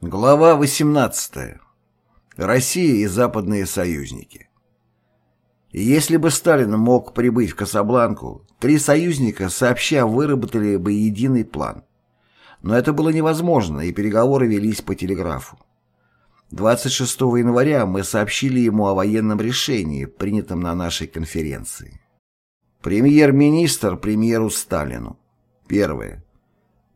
Глава 18. Россия и западные союзники. Если бы Сталин мог прибыть в Касабланку, три союзника сообща выработали бы единый план. Но это было невозможно, и переговоры велись по телеграфу. 26 января мы сообщили ему о военном решении, принятом на нашей конференции. Премьер-министр премьеру Сталину. Первое.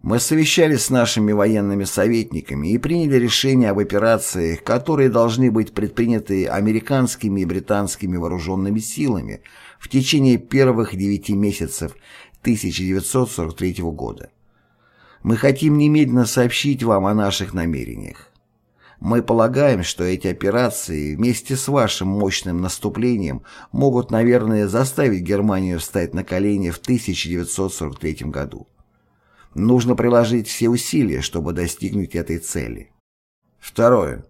Мы совещались с нашими военными советниками и приняли решение об операциях, которые должны быть предприняты американскими и британскими вооруженными силами в течение первых девяти месяцев 1943 года. Мы хотим немедленно сообщить вам о наших намерениях. Мы полагаем, что эти операции вместе с вашим мощным наступлением могут, наверное, заставить Германию встать на колени в 1943 году. Нужно приложить все усилия, чтобы достигнуть этой цели. Второе.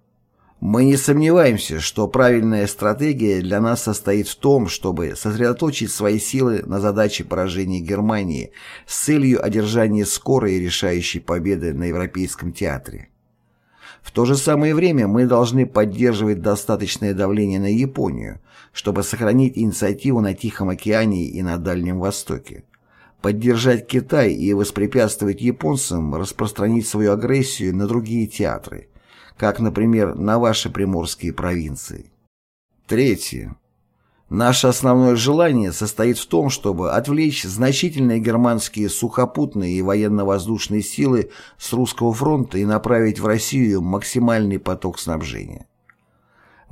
Мы не сомневаемся, что правильная стратегия для нас состоит в том, чтобы сосредоточить свои силы на задаче поражения Германии с целью одержания скорой и решающей победы на Европейском театре. В то же самое время мы должны поддерживать достаточное давление на Японию, чтобы сохранить инициативу на Тихом океане и на Дальнем Востоке поддержать Китай и воспрепятствовать японцам распространить свою агрессию на другие театры, как, например, на ваши приморские провинции. Третье. Наше основное желание состоит в том, чтобы отвлечь значительные германские сухопутные и военно-воздушные силы с русского фронта и направить в Россию максимальный поток снабжения.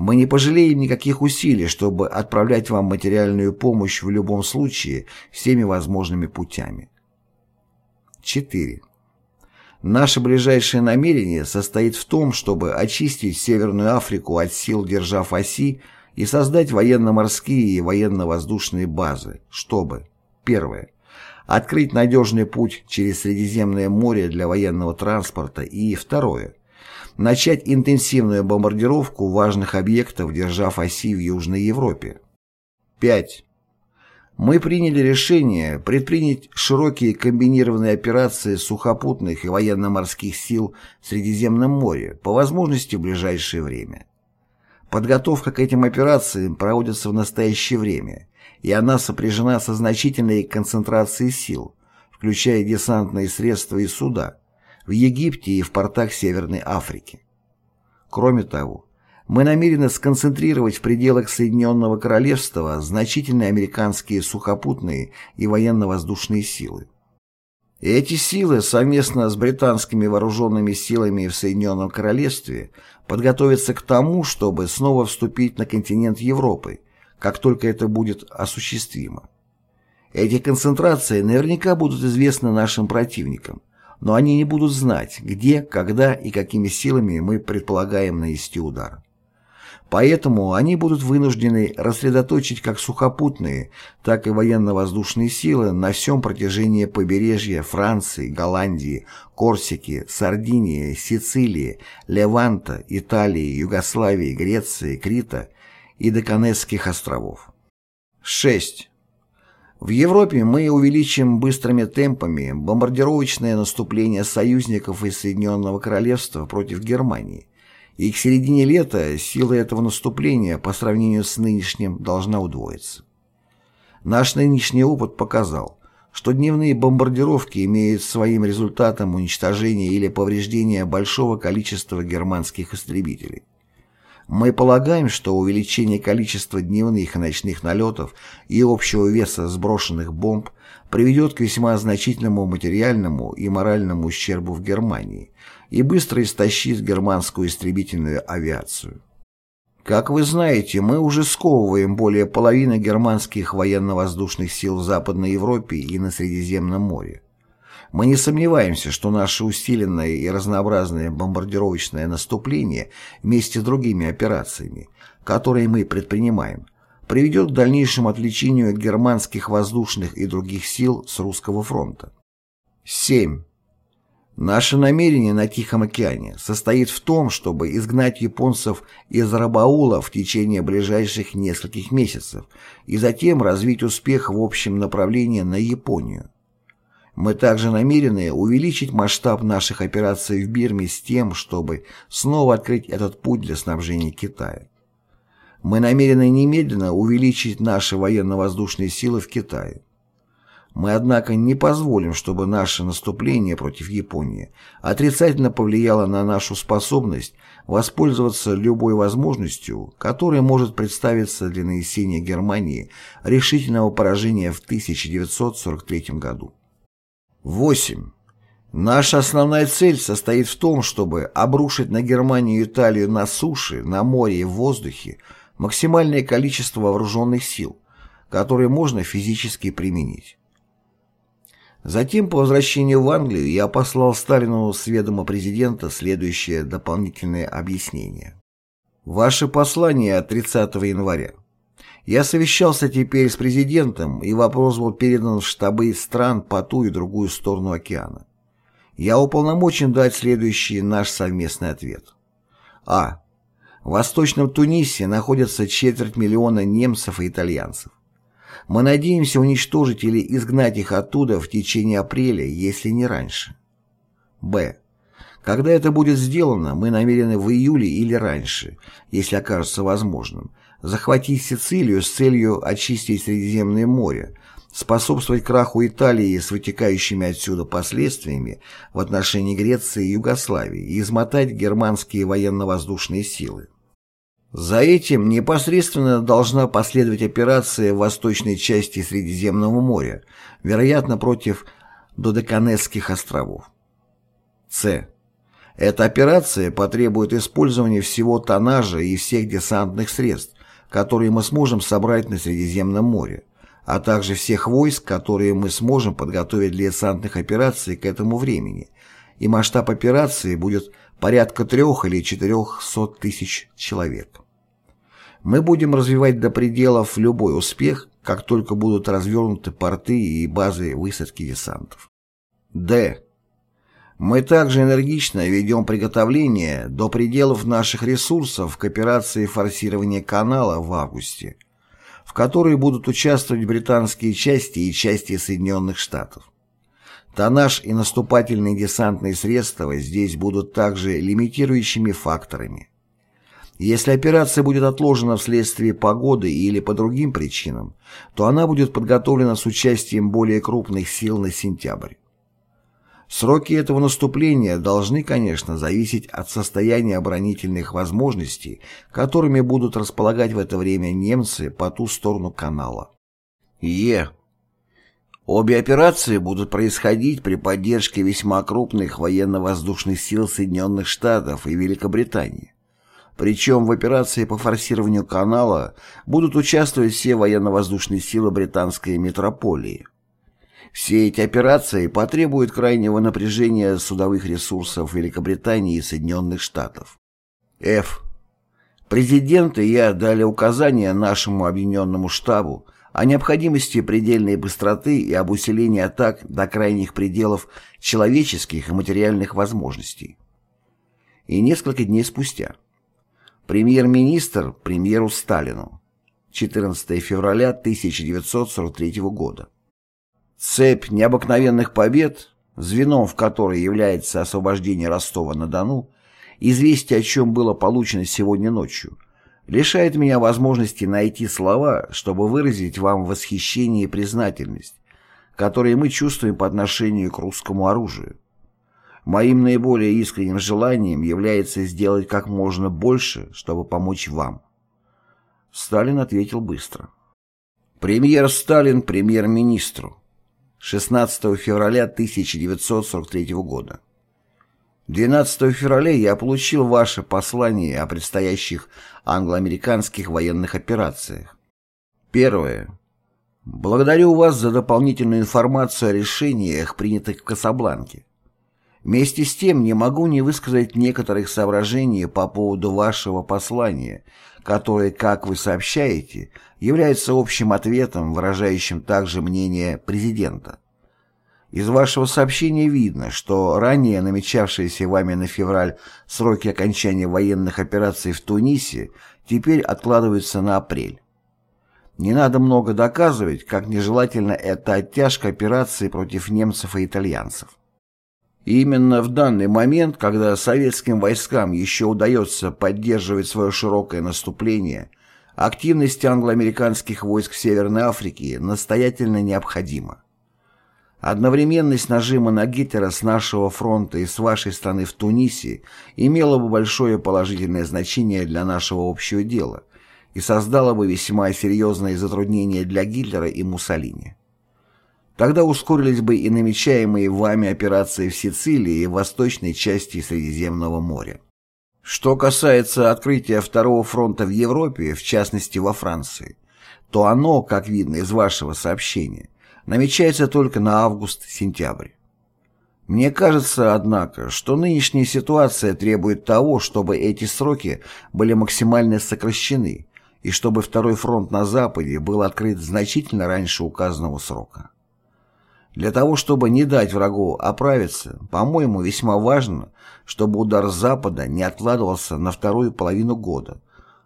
Мы не пожалеем никаких усилий, чтобы отправлять вам материальную помощь в любом случае всеми возможными путями. 4. Наше ближайшее намерение состоит в том, чтобы очистить Северную Африку от сил держав оси и создать военно-морские и военно-воздушные базы, чтобы Первое. Открыть надежный путь через Средиземное море для военного транспорта и второе начать интенсивную бомбардировку важных объектов, держав оси в Южной Европе. 5. Мы приняли решение предпринять широкие комбинированные операции сухопутных и военно-морских сил в Средиземном море, по возможности в ближайшее время. Подготовка к этим операциям проводится в настоящее время, и она сопряжена со значительной концентрацией сил, включая десантные средства и суда, в Египте и в портах Северной Африки. Кроме того, мы намерены сконцентрировать в пределах Соединенного Королевства значительные американские сухопутные и военно-воздушные силы. Эти силы совместно с британскими вооруженными силами в Соединенном Королевстве подготовятся к тому, чтобы снова вступить на континент Европы, как только это будет осуществимо. Эти концентрации наверняка будут известны нашим противникам, но они не будут знать, где, когда и какими силами мы предполагаем нанести удар. Поэтому они будут вынуждены рассредоточить как сухопутные, так и военно-воздушные силы на всем протяжении побережья Франции, Голландии, Корсики, Сардинии, Сицилии, Леванта, Италии, Югославии, Греции, Крита и Доконесских островов. 6. В Европе мы увеличим быстрыми темпами бомбардировочное наступление союзников из Соединенного Королевства против Германии, и к середине лета сила этого наступления по сравнению с нынешним должна удвоиться. Наш нынешний опыт показал, что дневные бомбардировки имеют своим результатом уничтожение или повреждение большого количества германских истребителей. Мы полагаем, что увеличение количества дневных и ночных налетов и общего веса сброшенных бомб приведет к весьма значительному материальному и моральному ущербу в Германии и быстро истощит германскую истребительную авиацию. Как вы знаете, мы уже сковываем более половины германских военно-воздушных сил в Западной Европе и на Средиземном море. Мы не сомневаемся, что наше усиленное и разнообразное бомбардировочное наступление вместе с другими операциями, которые мы предпринимаем, приведет к дальнейшему отвлечению германских воздушных и других сил с русского фронта. 7. Наше намерение на Тихом океане состоит в том, чтобы изгнать японцев из Рабаула в течение ближайших нескольких месяцев и затем развить успех в общем направлении на Японию. Мы также намерены увеличить масштаб наших операций в Бирме с тем, чтобы снова открыть этот путь для снабжения Китая. Мы намерены немедленно увеличить наши военно-воздушные силы в Китае. Мы, однако, не позволим, чтобы наше наступление против Японии отрицательно повлияло на нашу способность воспользоваться любой возможностью, которая может представиться для нанесения Германии решительного поражения в 1943 году. 8. Наша основная цель состоит в том, чтобы обрушить на Германию и Италию на суше, на море и в воздухе максимальное количество вооруженных сил, которые можно физически применить. Затем, по возвращению в Англию, я послал Сталину с ведома президента следующее дополнительное объяснение. Ваше послание от 30 января. Я совещался теперь с президентом, и вопрос был передан в штабы стран по ту и другую сторону океана. Я уполномочен дать следующий наш совместный ответ. А. В Восточном Тунисе находится четверть миллиона немцев и итальянцев. Мы надеемся уничтожить или изгнать их оттуда в течение апреля, если не раньше. Б. Когда это будет сделано, мы намерены в июле или раньше, если окажется возможным, захватить Сицилию с целью очистить Средиземное море, способствовать краху Италии с вытекающими отсюда последствиями в отношении Греции и Югославии и измотать германские военно-воздушные силы. За этим непосредственно должна последовать операция в восточной части Средиземного моря, вероятно, против Додеканесских островов. С. Эта операция потребует использования всего тоннажа и всех десантных средств, которые мы сможем собрать на Средиземном море, а также всех войск, которые мы сможем подготовить для десантных операций к этому времени, и масштаб операции будет порядка трех или четырехсот тысяч человек. Мы будем развивать до пределов любой успех, как только будут развернуты порты и базы высадки десантов. Д. Мы также энергично ведем приготовление до пределов наших ресурсов к операции форсирования канала в августе, в которой будут участвовать британские части и части Соединенных Штатов. Тоннаж и наступательные десантные средства здесь будут также лимитирующими факторами. Если операция будет отложена вследствие погоды или по другим причинам, то она будет подготовлена с участием более крупных сил на сентябрь. Сроки этого наступления должны, конечно, зависеть от состояния оборонительных возможностей, которыми будут располагать в это время немцы по ту сторону канала. Е. Обе операции будут происходить при поддержке весьма крупных военно-воздушных сил Соединенных Штатов и Великобритании. Причем в операции по форсированию канала будут участвовать все военно-воздушные силы британской метрополии. Все эти операции потребуют крайнего напряжения судовых ресурсов Великобритании и Соединенных Штатов. Ф. Президент и я дали указания нашему объединенному штабу о необходимости предельной быстроты и об усилении атак до крайних пределов человеческих и материальных возможностей. И несколько дней спустя. Премьер-министр премьеру Сталину. 14 февраля 1943 года. Цепь необыкновенных побед, звеном в которой является освобождение Ростова-на-Дону, известие о чем было получено сегодня ночью – лишает меня возможности найти слова, чтобы выразить вам восхищение и признательность, которые мы чувствуем по отношению к русскому оружию. Моим наиболее искренним желанием является сделать как можно больше, чтобы помочь вам. Сталин ответил быстро. Премьер Сталин премьер-министру. 16 февраля 1943 года. 12 февраля я получил ваше послание о предстоящих англо-американских военных операциях. Первое. Благодарю вас за дополнительную информацию о решениях, принятых в Касабланке. Вместе с тем не могу не высказать некоторых соображений по поводу вашего послания, которое, как вы сообщаете, является общим ответом, выражающим также мнение президента. Из вашего сообщения видно, что ранее намечавшиеся вами на февраль сроки окончания военных операций в Тунисе теперь откладываются на апрель. Не надо много доказывать, как нежелательно эта оттяжка операции против немцев и итальянцев. И именно в данный момент, когда советским войскам еще удается поддерживать свое широкое наступление, активность англо-американских войск в Северной Африке настоятельно необходима. Одновременность нажима на Гитлера с нашего фронта и с вашей страны в Тунисе имела бы большое положительное значение для нашего общего дела, и создало бы весьма серьезные затруднения для Гитлера и Муссолини. Тогда ускорились бы и намечаемые вами операции в Сицилии и в восточной части Средиземного моря. Что касается открытия Второго фронта в Европе, в частности во Франции, то оно, как видно из вашего сообщения, намечается только на август-сентябрь. Мне кажется, однако, что нынешняя ситуация требует того, чтобы эти сроки были максимально сокращены, и чтобы второй фронт на Западе был открыт значительно раньше указанного срока. Для того, чтобы не дать врагу оправиться, по-моему, весьма важно, чтобы удар с Запада не откладывался на вторую половину года,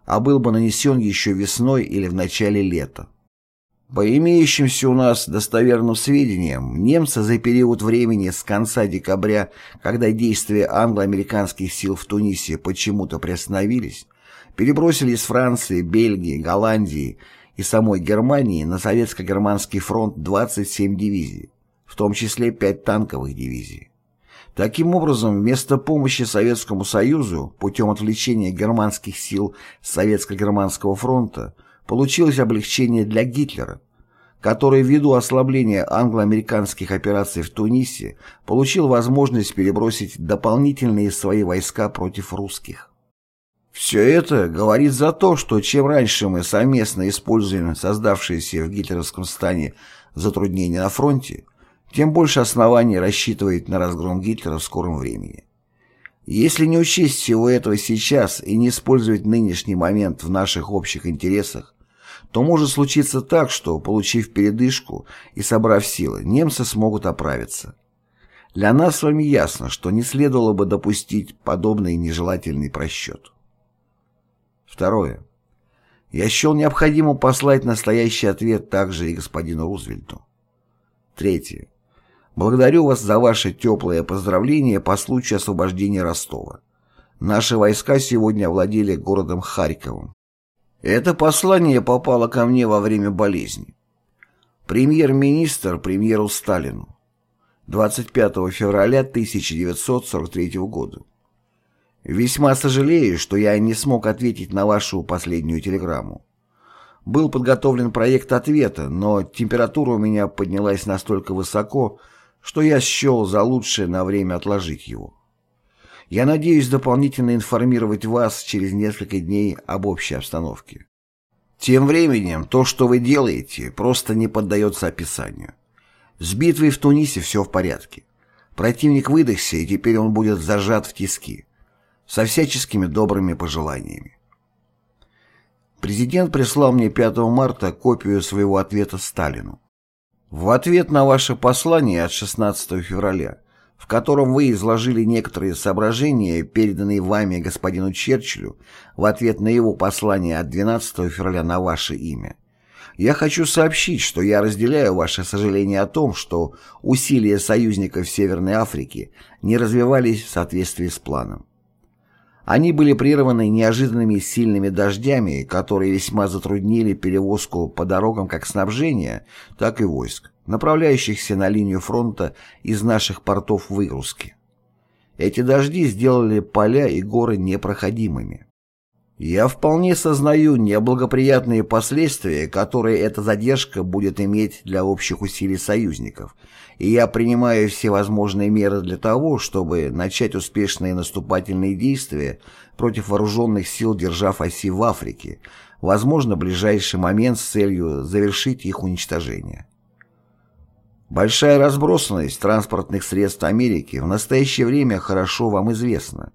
а был бы нанесен еще весной или в начале лета. По имеющимся у нас достоверным сведениям, немцы за период времени с конца декабря, когда действия англо-американских сил в Тунисе почему-то приостановились, перебросили из Франции, Бельгии, Голландии и самой Германии на советско-германский фронт 27 дивизий, в том числе 5 танковых дивизий. Таким образом, вместо помощи Советскому Союзу путем отвлечения германских сил Советско-германского фронта получилось облегчение для Гитлера, который ввиду ослабления англо-американских операций в Тунисе получил возможность перебросить дополнительные свои войска против русских. Все это говорит за то, что чем раньше мы совместно используем создавшиеся в гитлеровском стане затруднения на фронте, тем больше оснований рассчитывать на разгром Гитлера в скором времени. Если не учесть всего этого сейчас и не использовать нынешний момент в наших общих интересах, то может случиться так, что, получив передышку и собрав силы, немцы смогут оправиться. Для нас с вами ясно, что не следовало бы допустить подобный нежелательный просчет. Второе. Я счел необходимым послать настоящий ответ также и господину Рузвельту. Третье. Благодарю вас за ваше теплое поздравление по случаю освобождения Ростова. Наши войска сегодня овладели городом Харьковом. Это послание попало ко мне во время болезни. Премьер-министр премьеру Сталину. 25 февраля 1943 года. Весьма сожалею, что я не смог ответить на вашу последнюю телеграмму. Был подготовлен проект ответа, но температура у меня поднялась настолько высоко, что я счел за лучшее на время отложить его. Я надеюсь дополнительно информировать вас через несколько дней об общей обстановке. Тем временем то, что вы делаете, просто не поддается описанию. С битвой в Тунисе все в порядке. Противник выдохся, и теперь он будет зажат в тиски со всяческими добрыми пожеланиями. Президент прислал мне 5 марта копию своего ответа Сталину. В ответ на ваше послание от 16 февраля, в котором вы изложили некоторые соображения, переданные вами господину Черчиллю, в ответ на его послание от 12 февраля на ваше имя, я хочу сообщить, что я разделяю ваше сожаление о том, что усилия союзников Северной Африки не развивались в соответствии с планом. Они были прерваны неожиданными сильными дождями, которые весьма затруднили перевозку по дорогам как снабжения, так и войск, направляющихся на линию фронта из наших портов выгрузки. Эти дожди сделали поля и горы непроходимыми. Я вполне сознаю неблагоприятные последствия, которые эта задержка будет иметь для общих усилий союзников, и я принимаю все возможные меры для того, чтобы начать успешные наступательные действия против вооруженных сил держав оси в Африке, возможно, в ближайший момент с целью завершить их уничтожение. Большая разбросанность транспортных средств Америки в настоящее время хорошо вам известна,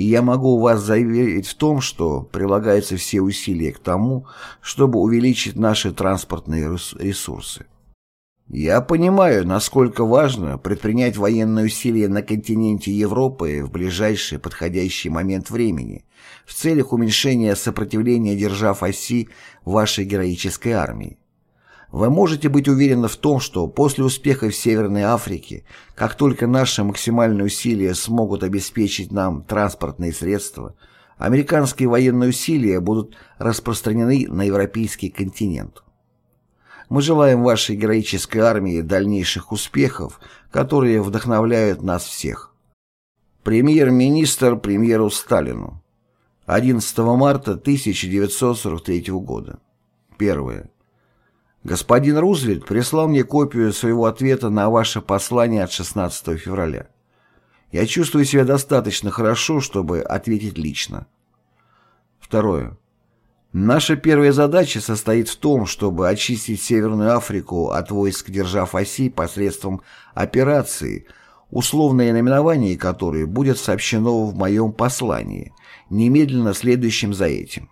и я могу вас заверить в том, что прилагаются все усилия к тому, чтобы увеличить наши транспортные ресурсы. Я понимаю, насколько важно предпринять военные усилия на континенте Европы в ближайший подходящий момент времени в целях уменьшения сопротивления держав оси вашей героической армии. Вы можете быть уверены в том, что после успеха в Северной Африке, как только наши максимальные усилия смогут обеспечить нам транспортные средства, американские военные усилия будут распространены на европейский континент. Мы желаем вашей героической армии дальнейших успехов, которые вдохновляют нас всех. Премьер-министр премьеру Сталину. 11 марта 1943 года. Первое. Господин Рузвельт прислал мне копию своего ответа на ваше послание от 16 февраля. Я чувствую себя достаточно хорошо, чтобы ответить лично. Второе. Наша первая задача состоит в том, чтобы очистить Северную Африку от войск держав оси посредством операции, условное наименование которой будет сообщено в моем послании, немедленно следующем за этим.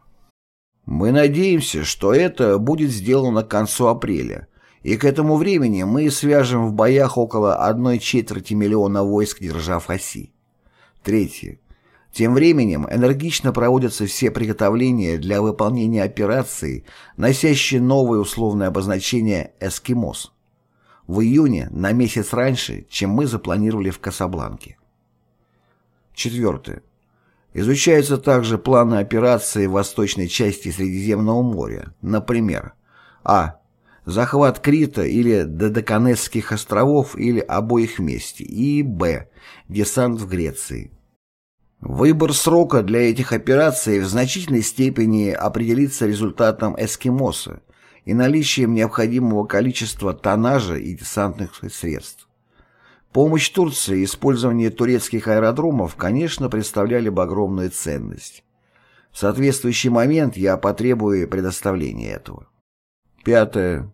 Мы надеемся, что это будет сделано к концу апреля, и к этому времени мы свяжем в боях около одной четверти миллиона войск держав оси. Третье. Тем временем энергично проводятся все приготовления для выполнения операции, носящей новое условное обозначение «Эскимос» в июне на месяц раньше, чем мы запланировали в Касабланке. Четвертое. Изучаются также планы операции в восточной части Средиземного моря, например, а. Захват Крита или Додеканесских островов или обоих вместе, и б. Десант в Греции. Выбор срока для этих операций в значительной степени определится результатом эскимоса и наличием необходимого количества тоннажа и десантных средств. Помощь Турции и использование турецких аэродромов, конечно, представляли бы огромную ценность. В соответствующий момент я потребую предоставления этого. Пятое.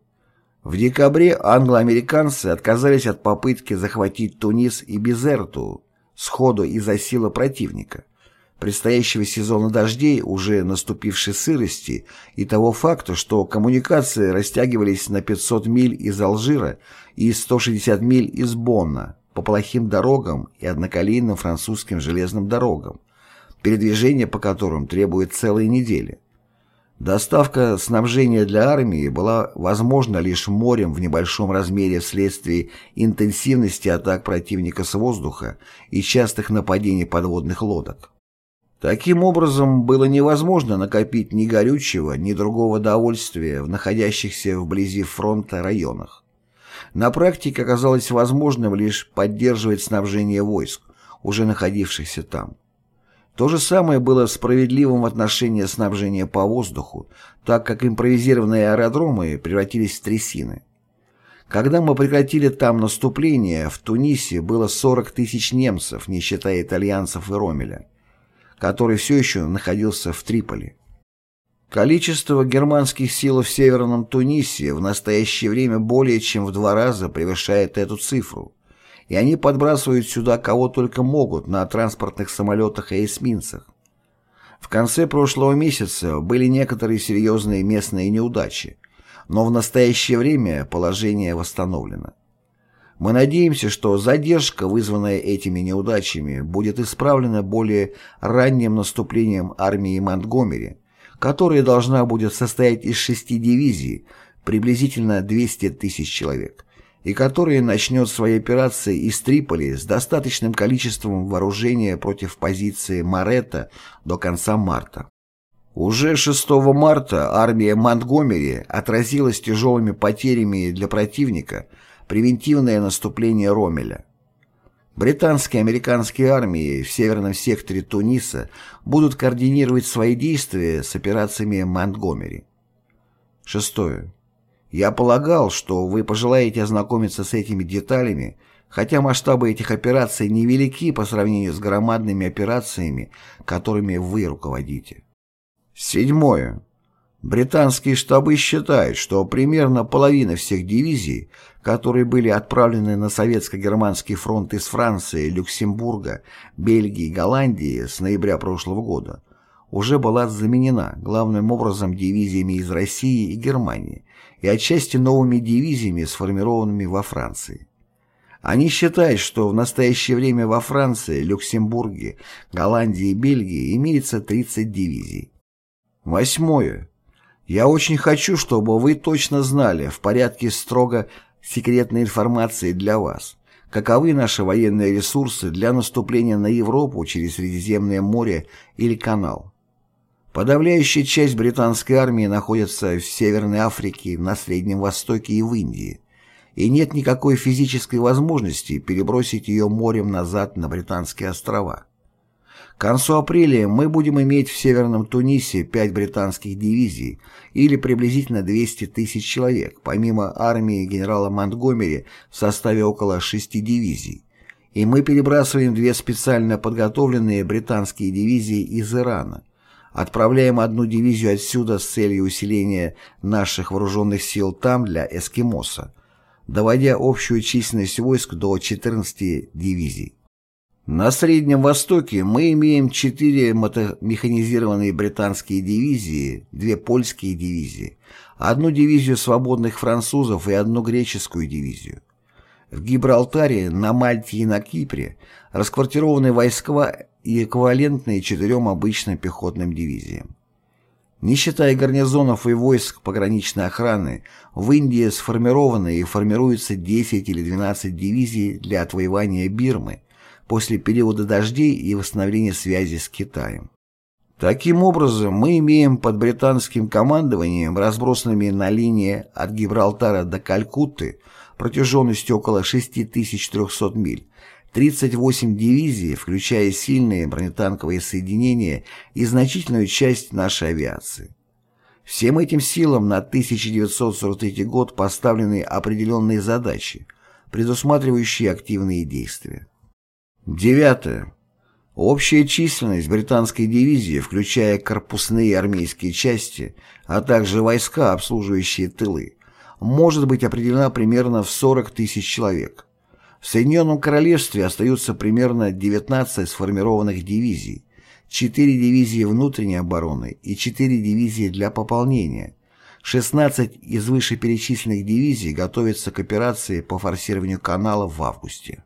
В декабре англо-американцы отказались от попытки захватить Тунис и Безерту, сходу из-за силы противника, предстоящего сезона дождей, уже наступившей сырости и того факта, что коммуникации растягивались на 500 миль из Алжира и 160 миль из Бонна по плохим дорогам и одноколейным французским железным дорогам, передвижение по которым требует целой недели. Доставка снабжения для армии была возможна лишь морем в небольшом размере вследствие интенсивности атак противника с воздуха и частых нападений подводных лодок. Таким образом, было невозможно накопить ни горючего, ни другого довольствия в находящихся вблизи фронта районах. На практике оказалось возможным лишь поддерживать снабжение войск, уже находившихся там. То же самое было справедливым в отношении снабжения по воздуху, так как импровизированные аэродромы превратились в трясины. Когда мы прекратили там наступление, в Тунисе было 40 тысяч немцев, не считая итальянцев и Ромеля, который все еще находился в Триполи. Количество германских сил в Северном Тунисе в настоящее время более чем в два раза превышает эту цифру, и они подбрасывают сюда кого только могут на транспортных самолетах и эсминцах. В конце прошлого месяца были некоторые серьезные местные неудачи, но в настоящее время положение восстановлено. Мы надеемся, что задержка, вызванная этими неудачами, будет исправлена более ранним наступлением армии Монтгомери, которая должна будет состоять из шести дивизий, приблизительно 200 тысяч человек, и которая начнет свои операции из Триполи с достаточным количеством вооружения против позиции Моретта до конца марта. Уже 6 марта армия Монтгомери отразилась тяжелыми потерями для противника превентивное наступление Ромеля. Британские и американские армии в северном секторе Туниса будут координировать свои действия с операциями Монтгомери. Шестое. Я полагал, что вы пожелаете ознакомиться с этими деталями, хотя масштабы этих операций невелики по сравнению с громадными операциями, которыми вы руководите. Седьмое. Британские штабы считают, что примерно половина всех дивизий, которые были отправлены на советско-германский фронт из Франции, Люксембурга, Бельгии и Голландии с ноября прошлого года, уже была заменена главным образом дивизиями из России и Германии и отчасти новыми дивизиями, сформированными во Франции. Они считают, что в настоящее время во Франции, Люксембурге, Голландии и Бельгии имеется 30 дивизий. Восьмое. Я очень хочу, чтобы вы точно знали, в порядке строго секретной информации для вас, каковы наши военные ресурсы для наступления на Европу через Средиземное море или канал. Подавляющая часть британской армии находится в Северной Африке, на Среднем Востоке и в Индии и нет никакой физической возможности перебросить ее морем назад на Британские острова. К концу апреля мы будем иметь в Северном Тунисе 5 британских дивизий или приблизительно 200 тысяч человек, помимо армии генерала Монтгомери в составе около 6 дивизий. И мы перебрасываем две специально подготовленные британские дивизии из Ирана. Отправляем одну дивизию отсюда с целью усиления наших вооруженных сил там для эскимоса, доводя общую численность войск до 14 дивизий. На Среднем Востоке мы имеем 4 мотомеханизированные британские дивизии, две польские дивизии, одну дивизию свободных французов и одну греческую дивизию. В Гибралтаре, на Мальте и на Кипре расквартированы войска и эквивалентные четырем обычным пехотным дивизиям. Не считая гарнизонов и войск пограничной охраны, в Индии сформированы и формируются 10 или 12 дивизий для отвоевания Бирмы после периода дождей и восстановления связи с Китаем. Таким образом, мы имеем под британским командованием, разбросанными на линии от Гибралтара до Калькутты, протяженностью около 6300 миль, 38 дивизий, включая сильные бронетанковые соединения и значительную часть нашей авиации. Всем этим силам на 1943 год поставлены определенные задачи, предусматривающие активные действия. Девятое. Общая численность британской дивизии, включая корпусные армейские части, а также войска, обслуживающие тылы, может быть определена примерно в 40 тысяч человек. В Соединенном Королевстве остаются примерно 19 сформированных дивизий, 4 дивизии внутренней обороны и 4 дивизии для пополнения. 16 из вышеперечисленных дивизий готовятся к операции по форсированию канала в августе.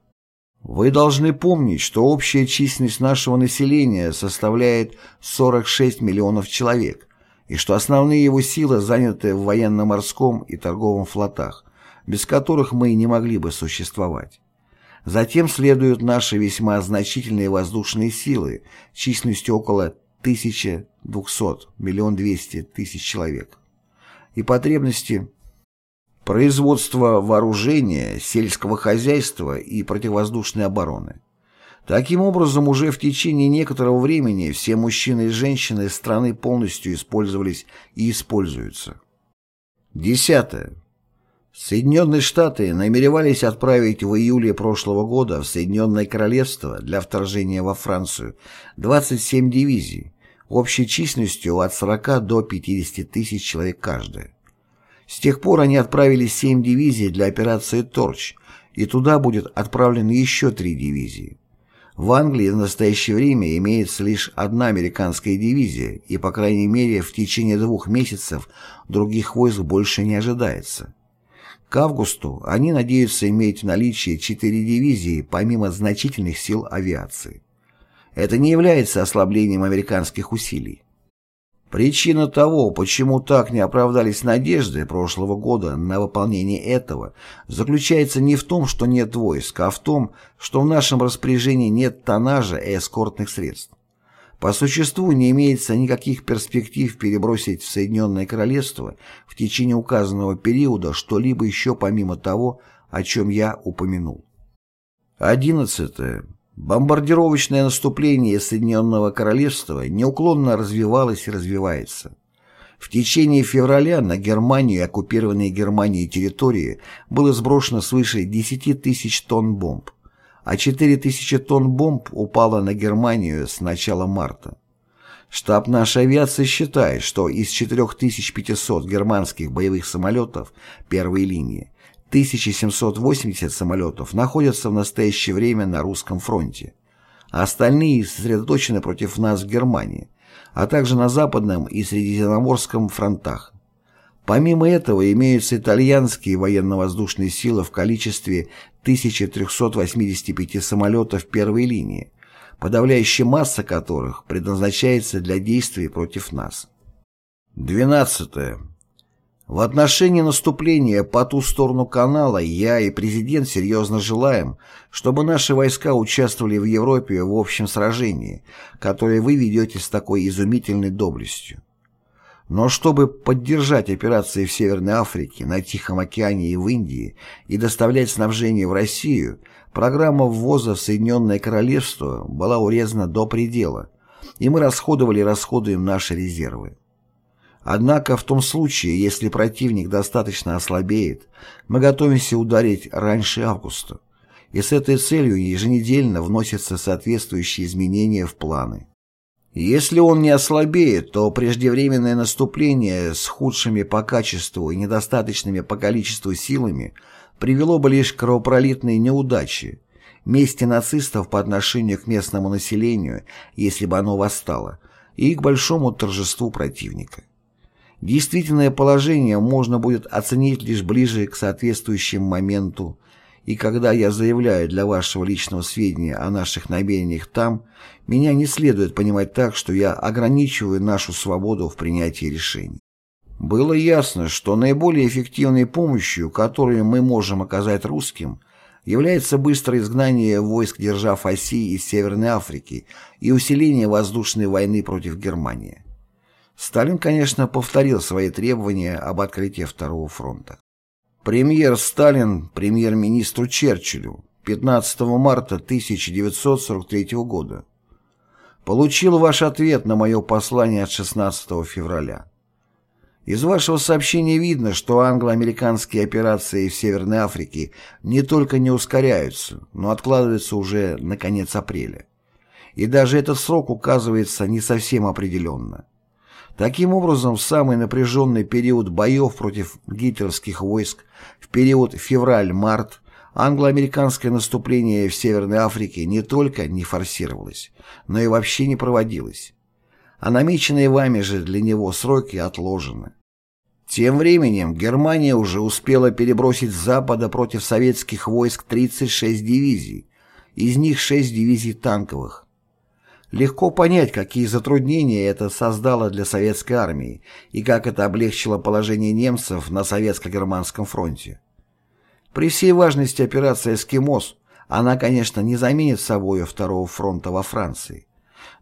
Вы должны помнить, что общая численность нашего населения составляет 46 миллионов человек, и что основные его силы заняты в военно-морском и торговом флотах, без которых мы не могли бы существовать. Затем следуют наши весьма значительные воздушные силы численностью около 1200 миллион 200 тысяч человек и потребности производства вооружения, сельского хозяйства и противовоздушной обороны. Таким образом, уже в течение некоторого времени все мужчины и женщины страны полностью использовались и используются. Десятое. Соединенные Штаты намеревались отправить в июле прошлого года в Соединенное Королевство для вторжения во Францию 27 дивизий, общей численностью от 40 до 50 тысяч человек каждая. С тех пор они отправили 7 дивизий для операции «Торч», и туда будет отправлены еще 3 дивизии. В Англии в настоящее время имеется лишь одна американская дивизия, и, по крайней мере, в течение двух месяцев других войск больше не ожидается. К августу они надеются иметь в наличии четыре дивизии помимо значительных сил авиации. Это не является ослаблением американских усилий. Причина того, почему так не оправдались надежды прошлого года на выполнение этого, заключается не в том, что нет войск, а в том, что в нашем распоряжении нет тоннажа и эскортных средств. По существу не имеется никаких перспектив перебросить в Соединенное Королевство в течение указанного периода что-либо еще помимо того, о чем я упомянул. 11. Бомбардировочное наступление Соединенного Королевства неуклонно развивалось и развивается. В течение февраля на Германию и оккупированные Германией территории было сброшено свыше 10 тысяч тонн бомб а 4000 тонн бомб упало на Германию с начала марта. Штаб нашей авиации считает, что из 4500 германских боевых самолетов первой линии 1780 самолетов находятся в настоящее время на русском фронте, а остальные сосредоточены против нас в Германии, а также на Западном и Средиземноморском фронтах. Помимо этого имеются итальянские военно-воздушные силы в количестве 1385 самолетов первой линии, подавляющая масса которых предназначается для действий против нас. 12. В отношении наступления по ту сторону канала я и президент серьезно желаем, чтобы наши войска участвовали в Европе в общем сражении, которое вы ведете с такой изумительной доблестью. Но чтобы поддержать операции в Северной Африке, на Тихом океане и в Индии и доставлять снабжение в Россию, программа ввоза в Соединенное Королевство была урезана до предела, и мы расходовали и расходуем наши резервы. Однако в том случае, если противник достаточно ослабеет, мы готовимся ударить раньше августа, и с этой целью еженедельно вносятся соответствующие изменения в планы. Если он не ослабеет, то преждевременное наступление с худшими по качеству и недостаточными по количеству силами привело бы лишь к кровопролитной неудаче, мести нацистов по отношению к местному населению, если бы оно восстало, и к большому торжеству противника. Действительное положение можно будет оценить лишь ближе к соответствующему моменту, и когда я заявляю для вашего личного сведения о наших намерениях там, меня не следует понимать так, что я ограничиваю нашу свободу в принятии решений. Было ясно, что наиболее эффективной помощью, которую мы можем оказать русским, является быстрое изгнание войск держав России из Северной Африки и усиление воздушной войны против Германии. Сталин, конечно, повторил свои требования об открытии Второго фронта. Премьер Сталин премьер-министру Черчиллю 15 марта 1943 года. Получил ваш ответ на мое послание от 16 февраля. Из вашего сообщения видно, что англо-американские операции в Северной Африке не только не ускоряются, но откладываются уже на конец апреля. И даже этот срок указывается не совсем определенно. Таким образом, в самый напряженный период боев против гитлеровских войск, в период февраль-март, англо-американское наступление в Северной Африке не только не форсировалось, но и вообще не проводилось. А намеченные вами же для него сроки отложены. Тем временем Германия уже успела перебросить с запада против советских войск 36 дивизий, из них 6 дивизий танковых, Легко понять, какие затруднения это создало для советской армии и как это облегчило положение немцев на советско-германском фронте. При всей важности операции «Эскимос» она, конечно, не заменит собой второго фронта во Франции.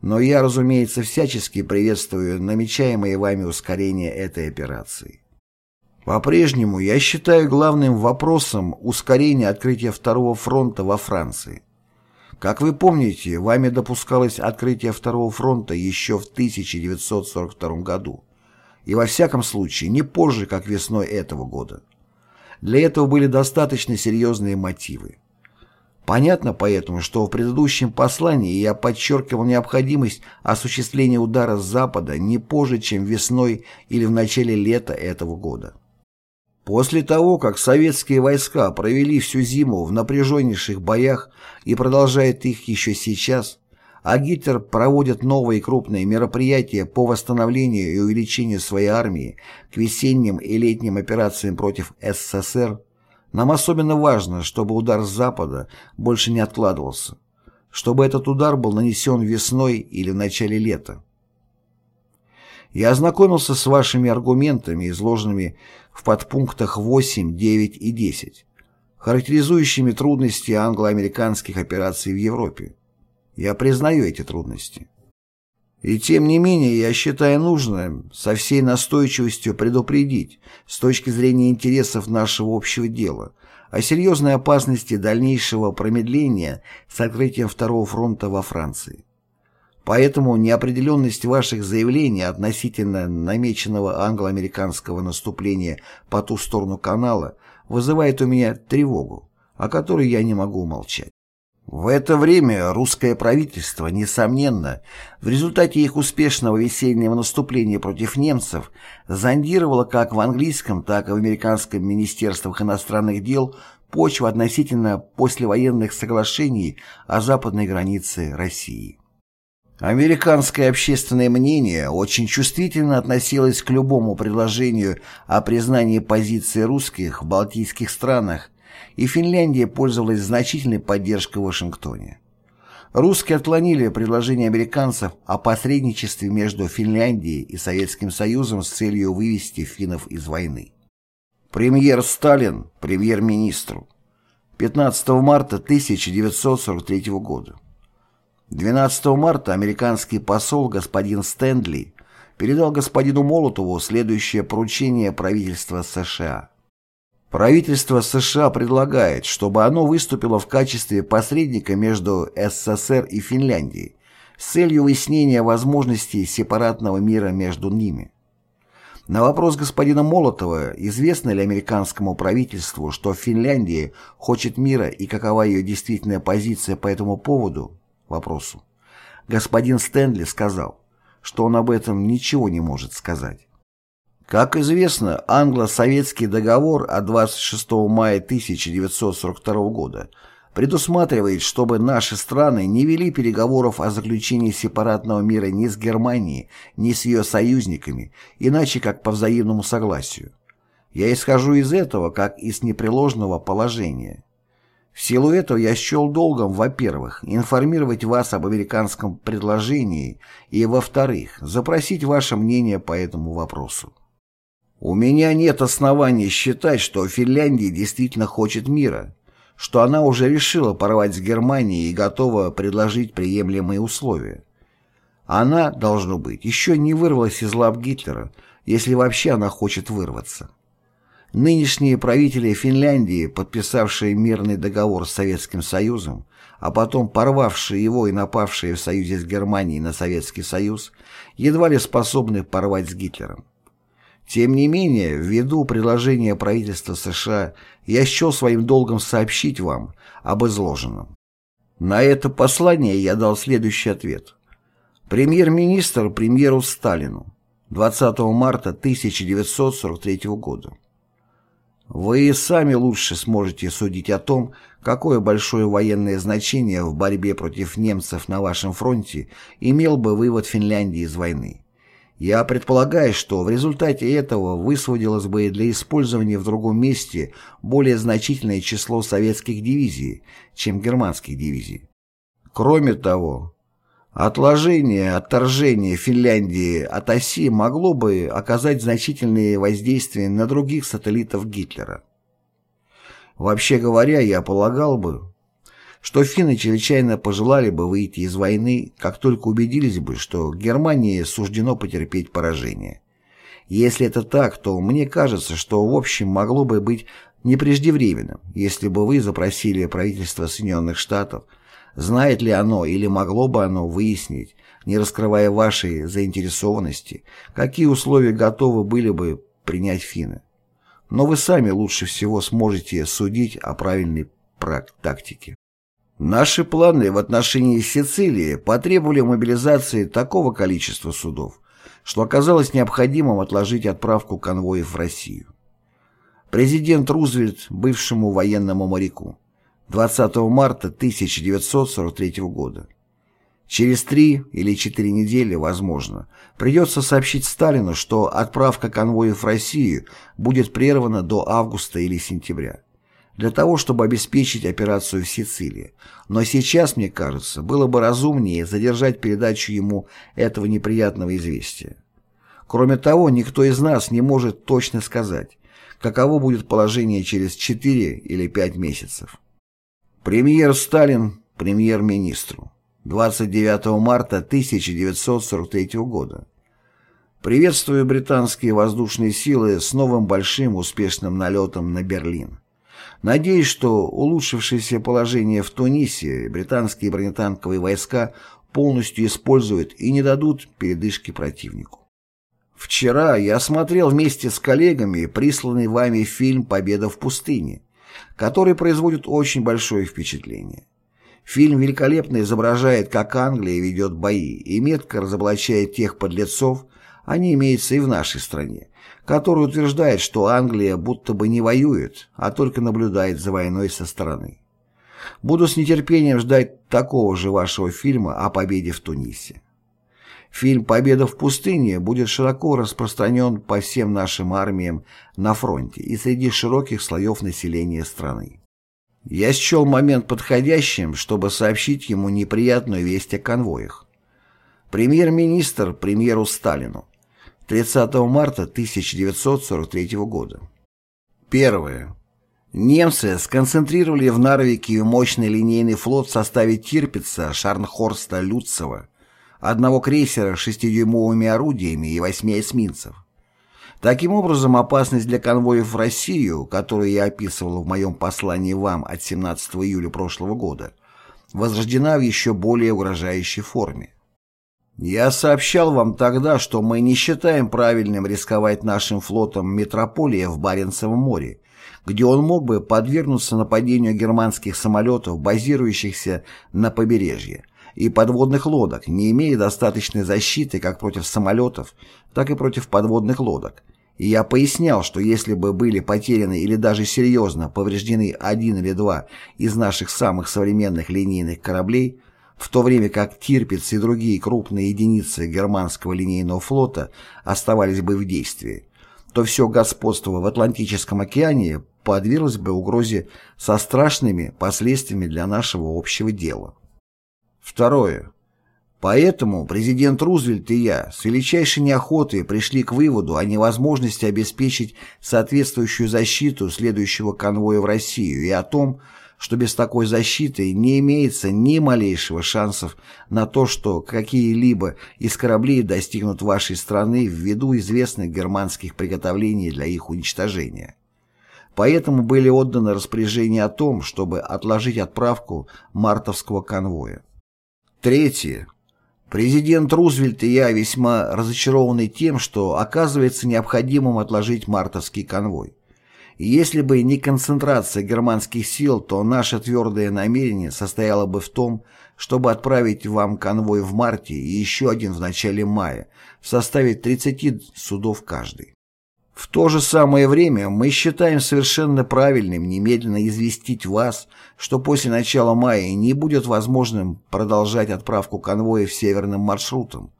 Но я, разумеется, всячески приветствую намечаемое вами ускорение этой операции. По-прежнему я считаю главным вопросом ускорение открытия второго фронта во Франции. Как вы помните, вами допускалось открытие Второго фронта еще в 1942 году, и во всяком случае не позже, как весной этого года. Для этого были достаточно серьезные мотивы. Понятно поэтому, что в предыдущем послании я подчеркивал необходимость осуществления удара с Запада не позже, чем весной или в начале лета этого года. После того, как советские войска провели всю зиму в напряженнейших боях и продолжают их еще сейчас, а Гитлер проводит новые крупные мероприятия по восстановлению и увеличению своей армии к весенним и летним операциям против СССР, нам особенно важно, чтобы удар с Запада больше не откладывался, чтобы этот удар был нанесен весной или в начале лета. Я ознакомился с вашими аргументами, изложенными в подпунктах 8, 9 и 10, характеризующими трудности англо-американских операций в Европе. Я признаю эти трудности. И тем не менее я считаю нужным со всей настойчивостью предупредить с точки зрения интересов нашего общего дела о серьезной опасности дальнейшего промедления с открытием Второго фронта во Франции. Поэтому неопределенность ваших заявлений относительно намеченного англо-американского наступления по ту сторону канала вызывает у меня тревогу, о которой я не могу умолчать. В это время русское правительство, несомненно, в результате их успешного весеннего наступления против немцев зондировало как в английском, так и в американском министерствах иностранных дел почву относительно послевоенных соглашений о западной границе России. Американское общественное мнение очень чувствительно относилось к любому предложению о признании позиции русских в Балтийских странах, и Финляндия пользовалась значительной поддержкой в Вашингтоне. Русские отклонили предложение американцев о посредничестве между Финляндией и Советским Союзом с целью вывести финнов из войны. Премьер Сталин премьер-министру 15 марта 1943 года. 12 марта американский посол господин Стэнли передал господину Молотову следующее поручение правительства США. Правительство США предлагает, чтобы оно выступило в качестве посредника между СССР и Финляндией с целью выяснения возможностей сепаратного мира между ними. На вопрос господина Молотова, известно ли американскому правительству, что Финляндия хочет мира и какова ее действительная позиция по этому поводу, вопросу, господин Стэнли сказал, что он об этом ничего не может сказать. Как известно, англо-советский договор от 26 мая 1942 года предусматривает, чтобы наши страны не вели переговоров о заключении сепаратного мира ни с Германией, ни с ее союзниками, иначе как по взаимному согласию. Я исхожу из этого как из непреложного положения. В силу этого я счел долгом, во-первых, информировать вас об американском предложении и, во-вторых, запросить ваше мнение по этому вопросу. У меня нет оснований считать, что Финляндия действительно хочет мира, что она уже решила порвать с Германией и готова предложить приемлемые условия. Она, должно быть, еще не вырвалась из лап Гитлера, если вообще она хочет вырваться. Нынешние правители Финляндии, подписавшие мирный договор с Советским Союзом, а потом порвавшие его и напавшие в союзе с Германией на Советский Союз, едва ли способны порвать с Гитлером. Тем не менее, ввиду предложения правительства США, я счел своим долгом сообщить вам об изложенном. На это послание я дал следующий ответ. Премьер-министр премьеру Сталину 20 марта 1943 года. Вы и сами лучше сможете судить о том, какое большое военное значение в борьбе против немцев на вашем фронте имел бы вывод Финляндии из войны. Я предполагаю, что в результате этого высвободилось бы для использования в другом месте более значительное число советских дивизий, чем германских дивизий. Кроме того, Отложение отторжения Финляндии от оси могло бы оказать значительные воздействия на других сателлитов Гитлера. Вообще говоря, я полагал бы, что финны чрезвычайно пожелали бы выйти из войны, как только убедились бы, что Германии суждено потерпеть поражение. Если это так, то мне кажется, что в общем могло бы быть непреждевременным, если бы вы запросили правительство Соединенных Штатов Знает ли оно или могло бы оно выяснить, не раскрывая вашей заинтересованности, какие условия готовы были бы принять финны? Но вы сами лучше всего сможете судить о правильной тактике. Наши планы в отношении Сицилии потребовали мобилизации такого количества судов, что оказалось необходимым отложить отправку конвоев в Россию. Президент Рузвельт бывшему военному моряку 20 марта 1943 года. Через три или четыре недели, возможно, придется сообщить Сталину, что отправка конвоев в Россию будет прервана до августа или сентября, для того, чтобы обеспечить операцию в Сицилии. Но сейчас, мне кажется, было бы разумнее задержать передачу ему этого неприятного известия. Кроме того, никто из нас не может точно сказать, каково будет положение через 4 или 5 месяцев. Премьер Сталин премьер-министру. 29 марта 1943 года. Приветствую британские воздушные силы с новым большим успешным налетом на Берлин. Надеюсь, что улучшившееся положение в Тунисе британские бронетанковые войска полностью используют и не дадут передышки противнику. Вчера я смотрел вместе с коллегами присланный вами фильм «Победа в пустыне», который производит очень большое впечатление. Фильм великолепно изображает, как Англия ведет бои и метко разоблачает тех подлецов, они имеются и в нашей стране, которые утверждают, что Англия будто бы не воюет, а только наблюдает за войной со стороны. Буду с нетерпением ждать такого же вашего фильма о победе в Тунисе. Фильм «Победа в пустыне» будет широко распространен по всем нашим армиям на фронте и среди широких слоев населения страны. Я счел момент подходящим, чтобы сообщить ему неприятную весть о конвоях. Премьер-министр премьеру Сталину. 30 марта 1943 года. Первое. Немцы сконцентрировали в Нарвике мощный линейный флот в составе Тирпица, Шарнхорста, Люцева, одного крейсера с шестидюймовыми орудиями и восьми эсминцев. Таким образом, опасность для конвоев в Россию, которую я описывал в моем послании вам от 17 июля прошлого года, возрождена в еще более угрожающей форме. Я сообщал вам тогда, что мы не считаем правильным рисковать нашим флотом метрополия в Баренцевом море, где он мог бы подвергнуться нападению германских самолетов, базирующихся на побережье, и подводных лодок, не имея достаточной защиты как против самолетов, так и против подводных лодок. И я пояснял, что если бы были потеряны или даже серьезно повреждены один или два из наших самых современных линейных кораблей, в то время как Тирпиц и другие крупные единицы германского линейного флота оставались бы в действии, то все господство в Атлантическом океане подверглось бы угрозе со страшными последствиями для нашего общего дела. Второе. Поэтому президент Рузвельт и я с величайшей неохотой пришли к выводу о невозможности обеспечить соответствующую защиту следующего конвоя в Россию и о том, что без такой защиты не имеется ни малейшего шансов на то, что какие-либо из кораблей достигнут вашей страны ввиду известных германских приготовлений для их уничтожения. Поэтому были отданы распоряжения о том, чтобы отложить отправку мартовского конвоя. Третье. Президент Рузвельт и я весьма разочарованы тем, что оказывается необходимым отложить мартовский конвой. Если бы не концентрация германских сил, то наше твердое намерение состояло бы в том, чтобы отправить вам конвой в марте и еще один в начале мая в составе 30 судов каждый. В то же самое время мы считаем совершенно правильным немедленно известить вас, что после начала мая не будет возможным продолжать отправку конвоев северным маршрутом,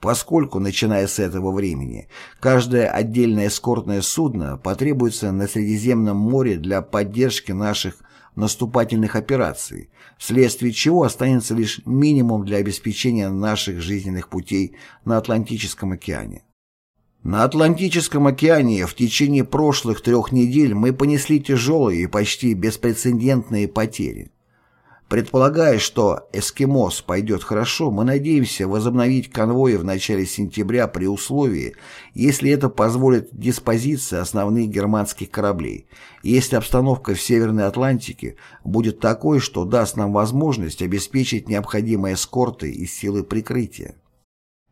поскольку, начиная с этого времени, каждое отдельное эскортное судно потребуется на Средиземном море для поддержки наших наступательных операций, вследствие чего останется лишь минимум для обеспечения наших жизненных путей на Атлантическом океане. На Атлантическом океане в течение прошлых трех недель мы понесли тяжелые и почти беспрецедентные потери. Предполагая, что «Эскимос» пойдет хорошо, мы надеемся возобновить конвои в начале сентября при условии, если это позволит диспозиция основных германских кораблей, если обстановка в Северной Атлантике будет такой, что даст нам возможность обеспечить необходимые эскорты и силы прикрытия.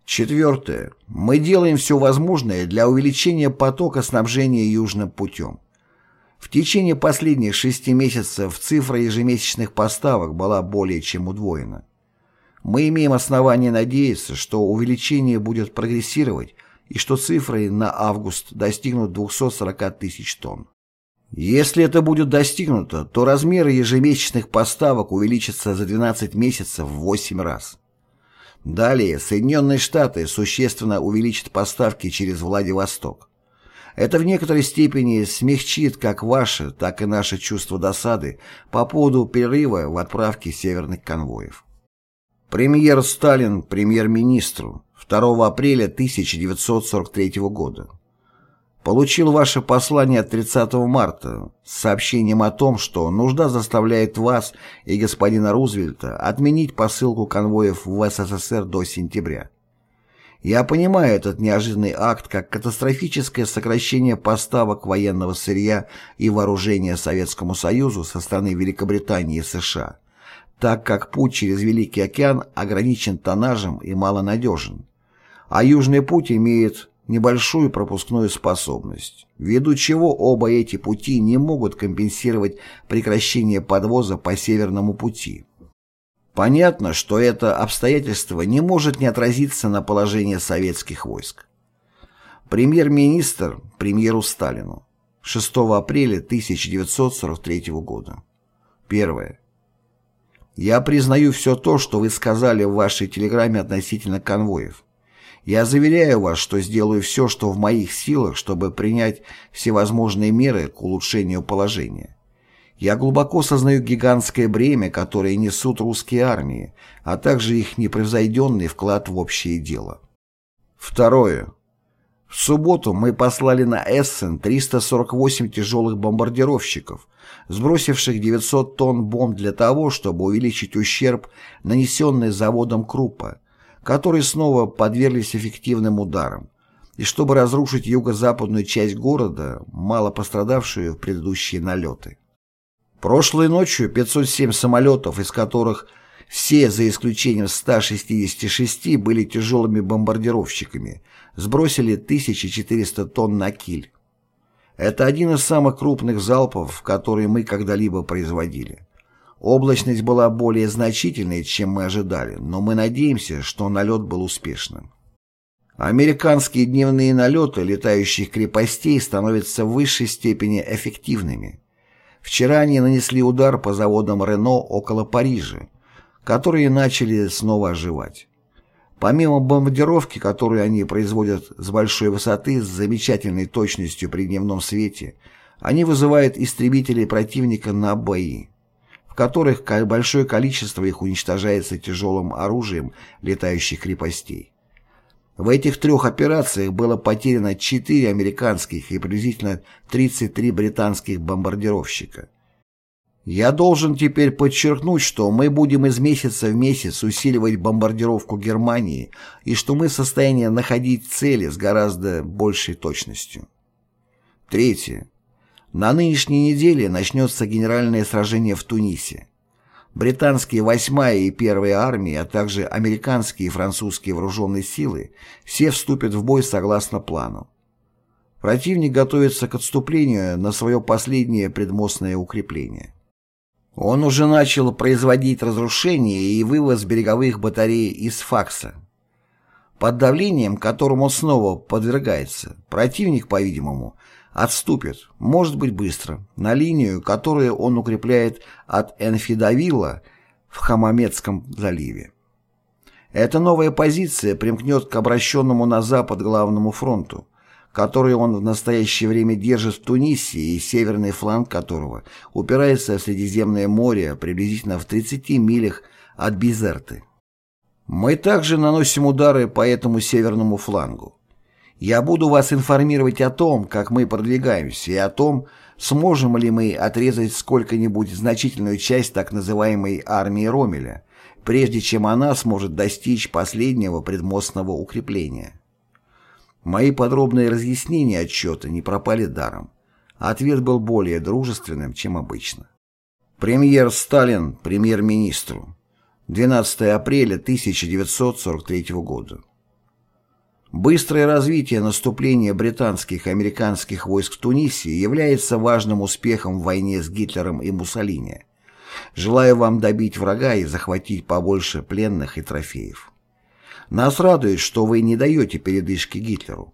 Четвертое. Мы делаем все возможное для увеличения потока снабжения южным путем. В течение последних шести месяцев цифра ежемесячных поставок была более чем удвоена. Мы имеем основания надеяться, что увеличение будет прогрессировать и что цифры на август достигнут 240 тысяч тонн. Если это будет достигнуто, то размеры ежемесячных поставок увеличатся за 12 месяцев в 8 раз. Далее Соединенные Штаты существенно увеличат поставки через Владивосток. Это в некоторой степени смягчит как ваше, так и наше чувство досады по поводу перерыва в отправке северных конвоев. Премьер Сталин премьер-министру 2 апреля 1943 года. Получил ваше послание от 30 марта с сообщением о том, что нужда заставляет вас и господина Рузвельта отменить посылку конвоев в СССР до сентября. Я понимаю этот неожиданный акт как катастрофическое сокращение поставок военного сырья и вооружения Советскому Союзу со стороны Великобритании и США, так как путь через Великий океан ограничен тоннажем и малонадежен, а Южный путь имеет небольшую пропускную способность, ввиду чего оба эти пути не могут компенсировать прекращение подвоза по Северному пути. Понятно, что это обстоятельство не может не отразиться на положении советских войск. Премьер-министр премьеру Сталину 6 апреля 1943 года. Первое. Я признаю все то, что вы сказали в вашей телеграмме относительно конвоев. Я заверяю вас, что сделаю все, что в моих силах, чтобы принять всевозможные меры к улучшению положения. Я глубоко сознаю гигантское бремя, которое несут русские армии, а также их непревзойденный вклад в общее дело. Второе. В субботу мы послали на Эссен 348 тяжелых бомбардировщиков, сбросивших 900 тонн бомб для того, чтобы увеличить ущерб, нанесенный заводом Круппа, которые снова подверглись эффективным ударам, и чтобы разрушить юго-западную часть города, мало пострадавшую в предыдущие налеты. Прошлой ночью 507 самолетов, из которых все, за исключением 166, были тяжелыми бомбардировщиками, сбросили 1400 тонн на киль. Это один из самых крупных залпов, которые мы когда-либо производили. Облачность была более значительной, чем мы ожидали, но мы надеемся, что налет был успешным. Американские дневные налеты летающих крепостей становятся в высшей степени эффективными. Вчера они нанесли удар по заводам Рено около Парижа, которые начали снова оживать. Помимо бомбардировки, которую они производят с большой высоты с замечательной точностью при дневном свете, они вызывают истребителей противника на бои которых большое количество их уничтожается тяжелым оружием летающих крепостей. В этих трех операциях было потеряно 4 американских и приблизительно 33 британских бомбардировщика. Я должен теперь подчеркнуть, что мы будем из месяца в месяц усиливать бомбардировку Германии и что мы в состоянии находить цели с гораздо большей точностью. Третье. На нынешней неделе начнется генеральное сражение в Тунисе. Британские 8-я и 1-я армии, а также американские и французские вооруженные силы все вступят в бой согласно плану. Противник готовится к отступлению на свое последнее предмостное укрепление. Он уже начал производить разрушения и вывоз береговых батарей из Факса. Под давлением, которому он снова подвергается, противник, по-видимому, отступит, может быть быстро, на линию, которую он укрепляет от Энфидавилла в Хамамедском заливе. Эта новая позиция примкнет к обращенному на запад главному фронту, который он в настоящее время держит в Тунисе и северный фланг которого упирается в Средиземное море приблизительно в 30 милях от Бизерты. Мы также наносим удары по этому северному флангу. Я буду вас информировать о том, как мы продвигаемся, и о том, сможем ли мы отрезать сколько-нибудь значительную часть так называемой армии Ромеля, прежде чем она сможет достичь последнего предмостного укрепления. Мои подробные разъяснения отчета не пропали даром. Ответ был более дружественным, чем обычно. Премьер Сталин премьер-министру. 12 апреля 1943 года. Быстрое развитие наступления британских и американских войск в Тунисе является важным успехом в войне с Гитлером и Муссолини. Желаю вам добить врага и захватить побольше пленных и трофеев. Нас радует, что вы не даете передышки Гитлеру.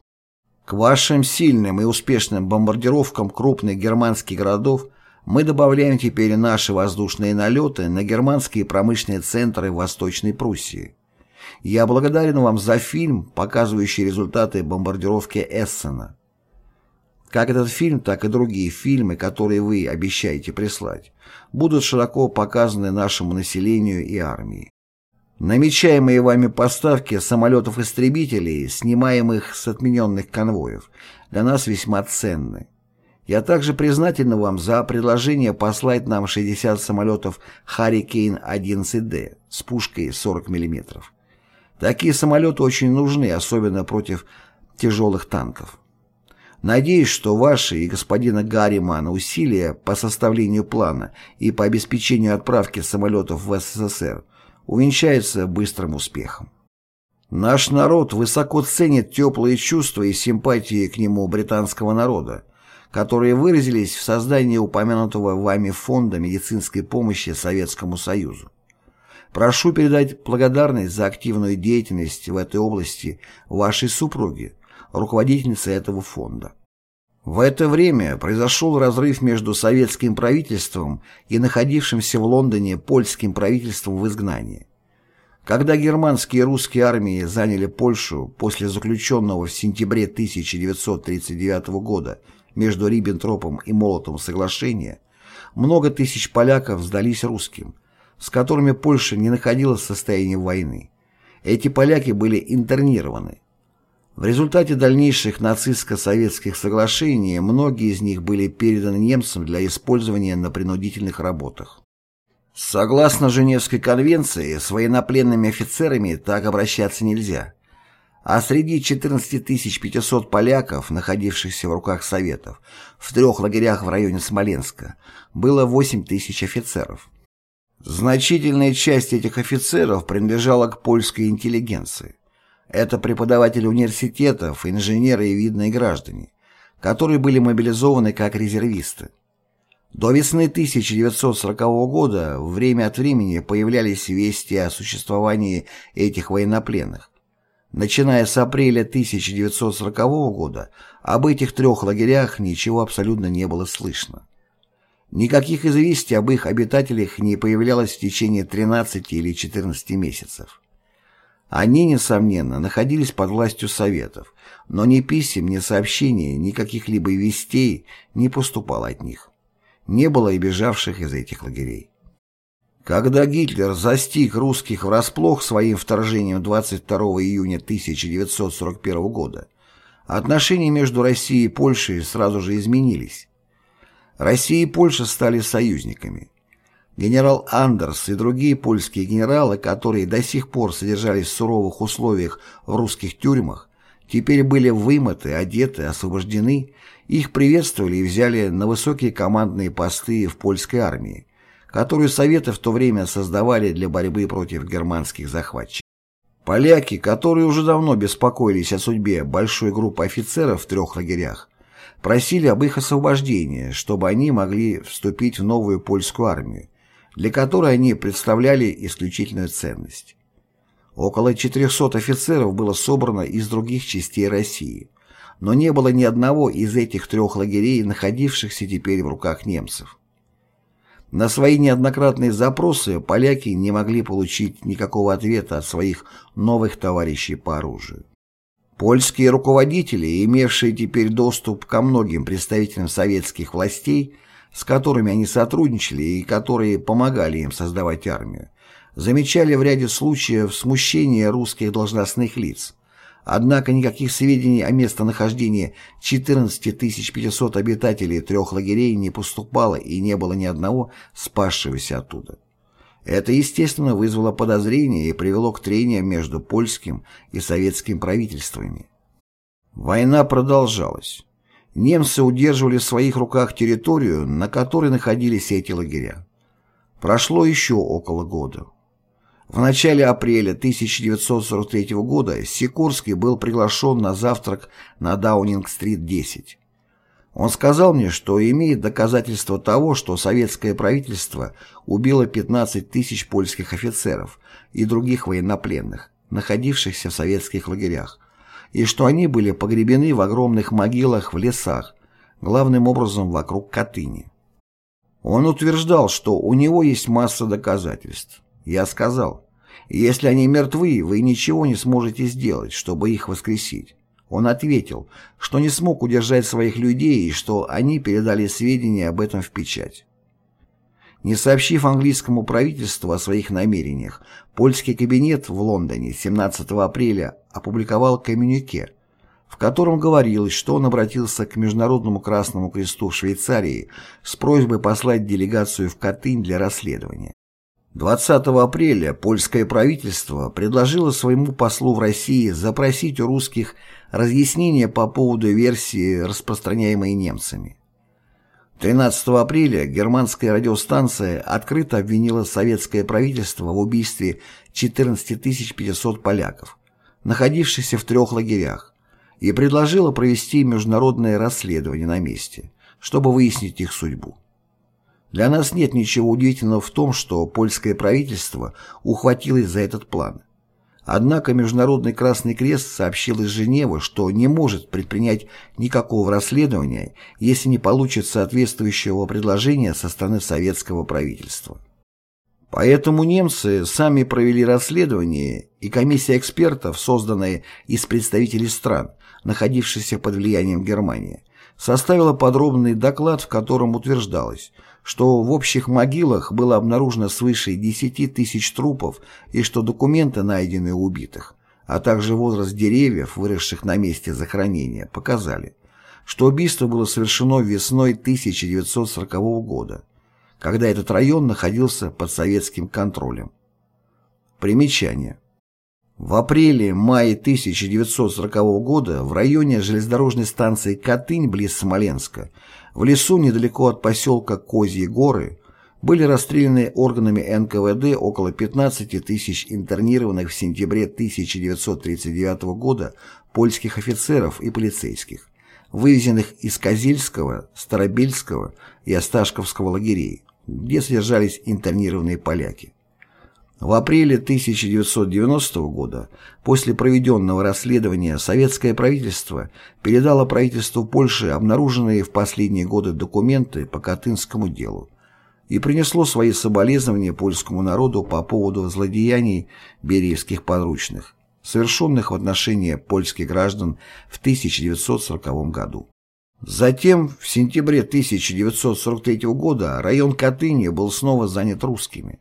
К вашим сильным и успешным бомбардировкам крупных германских городов мы добавляем теперь наши воздушные налеты на германские промышленные центры Восточной Пруссии. Я благодарен вам за фильм, показывающий результаты бомбардировки Эссена. Как этот фильм, так и другие фильмы, которые вы обещаете прислать, будут широко показаны нашему населению и армии. Намечаемые вами поставки самолетов-истребителей, снимаемых с отмененных конвоев, для нас весьма ценны. Я также признателен вам за предложение послать нам 60 самолетов Hurricane 11D с пушкой 40 мм. Такие самолеты очень нужны, особенно против тяжелых танков. Надеюсь, что ваши и господина Гарримана усилия по составлению плана и по обеспечению отправки самолетов в СССР увенчаются быстрым успехом. Наш народ высоко ценит теплые чувства и симпатии к нему британского народа, которые выразились в создании упомянутого вами фонда медицинской помощи Советскому Союзу. Прошу передать благодарность за активную деятельность в этой области вашей супруге, руководительнице этого фонда. В это время произошел разрыв между советским правительством и находившимся в Лондоне польским правительством в изгнании. Когда германские и русские армии заняли Польшу после заключенного в сентябре 1939 года между Риббентропом и Молотовым соглашения, много тысяч поляков сдались русским, с которыми Польша не находилась в состоянии войны. Эти поляки были интернированы. В результате дальнейших нацистско-советских соглашений многие из них были переданы немцам для использования на принудительных работах. Согласно Женевской конвенции, с военнопленными офицерами так обращаться нельзя. А среди 14 500 поляков, находившихся в руках Советов, в трех лагерях в районе Смоленска, было 8 тысяч офицеров. Значительная часть этих офицеров принадлежала к польской интеллигенции. Это преподаватели университетов, инженеры и видные граждане, которые были мобилизованы как резервисты. До весны 1940 года время от времени появлялись вести о существовании этих военнопленных. Начиная с апреля 1940 года об этих трех лагерях ничего абсолютно не было слышно. Никаких известий об их обитателях не появлялось в течение 13 или 14 месяцев. Они, несомненно, находились под властью Советов, но ни писем, ни сообщений, ни каких-либо вестей не поступало от них. Не было и бежавших из этих лагерей. Когда Гитлер застиг русских врасплох своим вторжением 22 июня 1941 года, отношения между Россией и Польшей сразу же изменились. Россия и Польша стали союзниками. Генерал Андерс и другие польские генералы, которые до сих пор содержались в суровых условиях в русских тюрьмах, теперь были вымыты, одеты, освобождены, их приветствовали и взяли на высокие командные посты в польской армии, которую Советы в то время создавали для борьбы против германских захватчиков. Поляки, которые уже давно беспокоились о судьбе большой группы офицеров в трех лагерях, просили об их освобождении, чтобы они могли вступить в новую польскую армию, для которой они представляли исключительную ценность. Около 400 офицеров было собрано из других частей России, но не было ни одного из этих трех лагерей, находившихся теперь в руках немцев. На свои неоднократные запросы поляки не могли получить никакого ответа от своих новых товарищей по оружию. Польские руководители, имевшие теперь доступ ко многим представителям советских властей, с которыми они сотрудничали и которые помогали им создавать армию, замечали в ряде случаев смущение русских должностных лиц. Однако никаких сведений о местонахождении 14 500 обитателей трех лагерей не поступало и не было ни одного спасшегося оттуда. Это, естественно, вызвало подозрения и привело к трениям между польским и советским правительствами. Война продолжалась. Немцы удерживали в своих руках территорию, на которой находились эти лагеря. Прошло еще около года. В начале апреля 1943 года Сикорский был приглашен на завтрак на Даунинг-стрит 10. Он сказал мне, что имеет доказательства того, что советское правительство убило 15 тысяч польских офицеров и других военнопленных, находившихся в советских лагерях, и что они были погребены в огромных могилах в лесах, главным образом вокруг Катыни. Он утверждал, что у него есть масса доказательств. Я сказал, если они мертвы, вы ничего не сможете сделать, чтобы их воскресить. Он ответил, что не смог удержать своих людей и что они передали сведения об этом в печать. Не сообщив английскому правительству о своих намерениях, польский кабинет в Лондоне 17 апреля опубликовал коммюнике, в котором говорилось, что он обратился к Международному Красному Кресту в Швейцарии с просьбой послать делегацию в Катынь для расследования. 20 апреля польское правительство предложило своему послу в России запросить у русских разъяснения по поводу версии, распространяемой немцами. 13 апреля германская радиостанция открыто обвинила советское правительство в убийстве 14 500 поляков, находившихся в трех лагерях, и предложила провести международное расследование на месте, чтобы выяснить их судьбу. Для нас нет ничего удивительного в том, что польское правительство ухватилось за этот план. Однако Международный Красный Крест сообщил из Женевы, что не может предпринять никакого расследования, если не получит соответствующего предложения со стороны советского правительства. Поэтому немцы сами провели расследование, и комиссия экспертов, созданная из представителей стран, находившихся под влиянием Германии, составила подробный доклад, в котором утверждалось, что в общих могилах было обнаружено свыше 10 тысяч трупов и что документы, найденные у убитых, а также возраст деревьев, выросших на месте захоронения, показали, что убийство было совершено весной 1940 года, когда этот район находился под советским контролем. Примечание. В апреле-мае 1940 года в районе железнодорожной станции Катынь близ Смоленска, в лесу недалеко от поселка Козьи горы, были расстреляны органами НКВД около 15 тысяч интернированных в сентябре 1939 года польских офицеров и полицейских, вывезенных из Козельского, Старобельского и Осташковского лагерей, где содержались интернированные поляки. В апреле 1990 года, после проведенного расследования, советское правительство передало правительству Польши обнаруженные в последние годы документы по Катынскому делу и принесло свои соболезнования польскому народу по поводу злодеяний бериевских подручных, совершенных в отношении польских граждан в 1940 году. Затем, в сентябре 1943 года, район Катыни был снова занят русскими.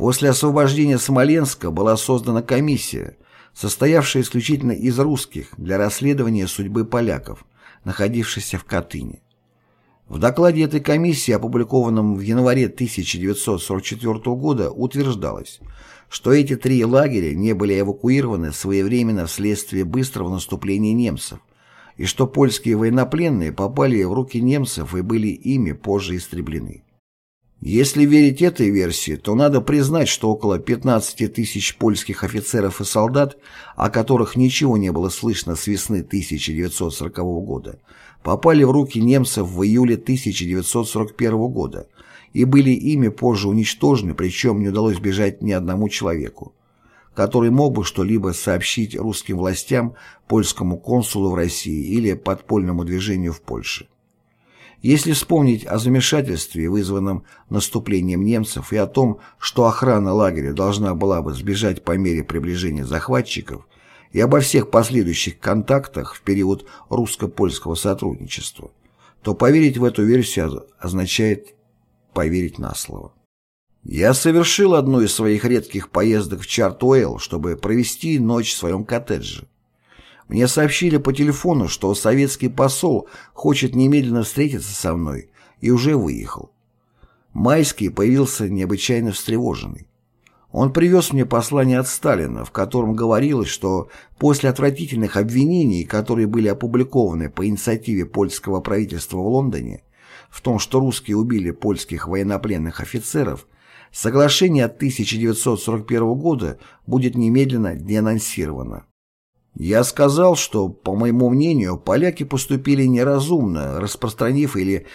После освобождения Смоленска была создана комиссия, состоявшая исключительно из русских для расследования судьбы поляков, находившихся в Катыни. В докладе этой комиссии, опубликованном в январе 1944 года, утверждалось, что эти три лагеря не были эвакуированы своевременно вследствие быстрого наступления немцев, и что польские военнопленные попали в руки немцев и были ими позже истреблены. Если верить этой версии, то надо признать, что около 15 тысяч польских офицеров и солдат, о которых ничего не было слышно с весны 1940 года, попали в руки немцев в июле 1941 года и были ими позже уничтожены, причем не удалось бежать ни одному человеку, который мог бы что-либо сообщить русским властям, польскому консулу в России или подпольному движению в Польше. Если вспомнить о замешательстве, вызванном наступлением немцев, и о том, что охрана лагеря должна была бы сбежать по мере приближения захватчиков, и обо всех последующих контактах в период русско-польского сотрудничества, то поверить в эту версию означает поверить на слово. Я совершил одну из своих редких поездок в Чарт-Уэлл, чтобы провести ночь в своем коттедже. Мне сообщили по телефону, что советский посол хочет немедленно встретиться со мной и уже выехал. Майский появился необычайно встревоженный. Он привез мне послание от Сталина, в котором говорилось, что после отвратительных обвинений, которые были опубликованы по инициативе польского правительства в Лондоне, в том, что русские убили польских военнопленных офицеров, соглашение от 1941 года будет немедленно денонсировано. Я сказал, что, по моему мнению, поляки поступили неразумно, распространив или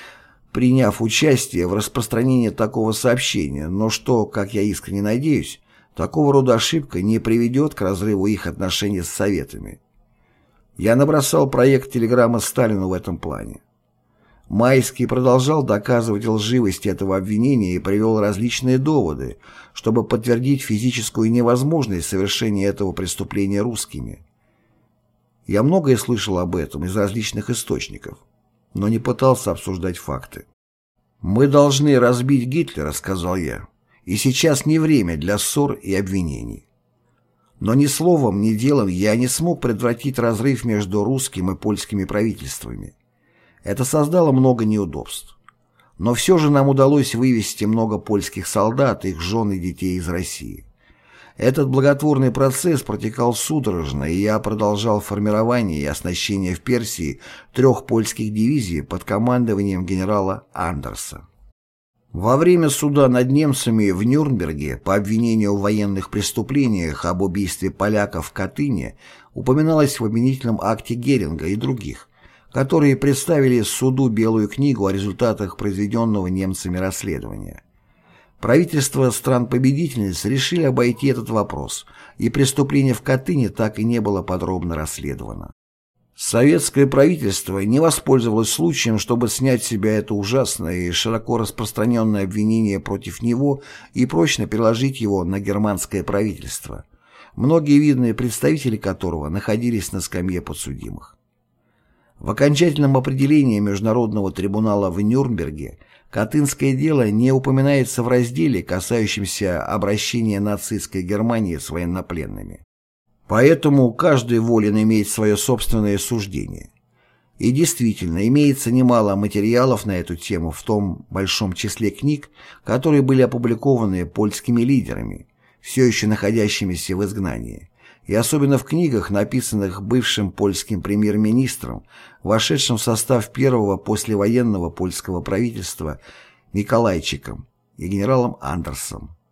приняв участие в распространении такого сообщения, но что, как я искренне надеюсь, такого рода ошибка не приведет к разрыву их отношений с Советами. Я набросал проект телеграммы Сталину в этом плане. Майский продолжал доказывать лживость этого обвинения и привел различные доводы, чтобы подтвердить физическую невозможность совершения этого преступления русскими. Я многое слышал об этом из различных источников, но не пытался обсуждать факты. «Мы должны разбить Гитлера», — сказал я, — «и сейчас не время для ссор и обвинений». Но ни словом, ни делом я не смог предотвратить разрыв между русским и польскими правительствами. Это создало много неудобств. Но все же нам удалось вывести много польских солдат, их жен и детей из России. Этот благотворный процесс протекал судорожно, и я продолжал формирование и оснащение в Персии трех польских дивизий под командованием генерала Андерса. Во время суда над немцами в Нюрнберге по обвинению в военных преступлениях об убийстве поляков в Катыни упоминалось в обвинительном акте Геринга и других, которые представили суду Белую книгу о результатах произведенного немцами расследования. Правительства стран-победительниц решили обойти этот вопрос, и преступление в Катыни так и не было подробно расследовано. Советское правительство не воспользовалось случаем, чтобы снять с себя это ужасное и широко распространенное обвинение против него и прочно переложить его на германское правительство, многие видные представители которого находились на скамье подсудимых. В окончательном определении Международного трибунала в Нюрнберге Катынское дело не упоминается в разделе, касающемся обращения нацистской Германии с военнопленными. Поэтому каждый волен иметь свое собственное суждение. И действительно, имеется немало материалов на эту тему в том большом числе книг, которые были опубликованы польскими лидерами, все еще находящимися в изгнании, и особенно в книгах, написанных бывшим польским премьер-министром, вошедшим в состав первого послевоенного польского правительства Николайчиком и генералом Андерсом.